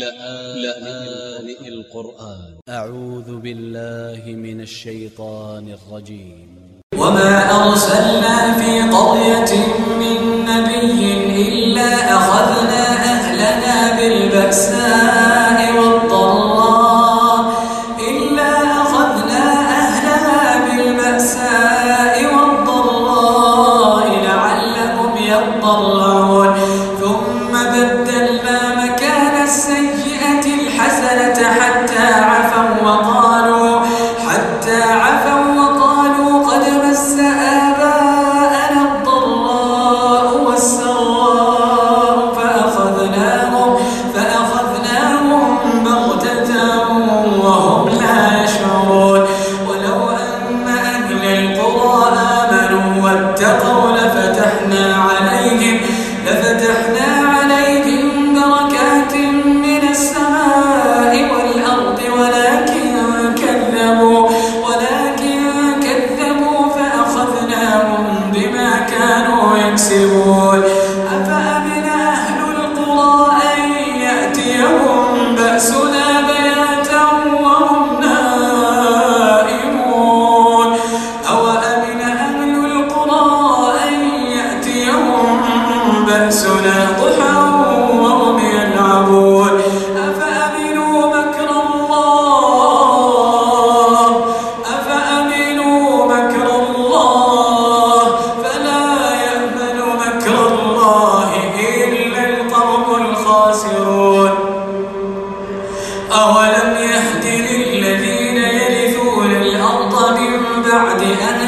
لآن القرآن. أ ع و ذ ب ا ل ل ه من ا ل ش ي ط ا ن ا ل ج ي م وما أرسلنا في قرية من نبي إلا أخذنا أهلنا Senhor. بعد أن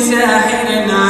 بساحر عليم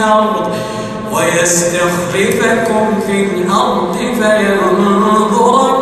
الأرض ويستخلفكم في الأرض فينظر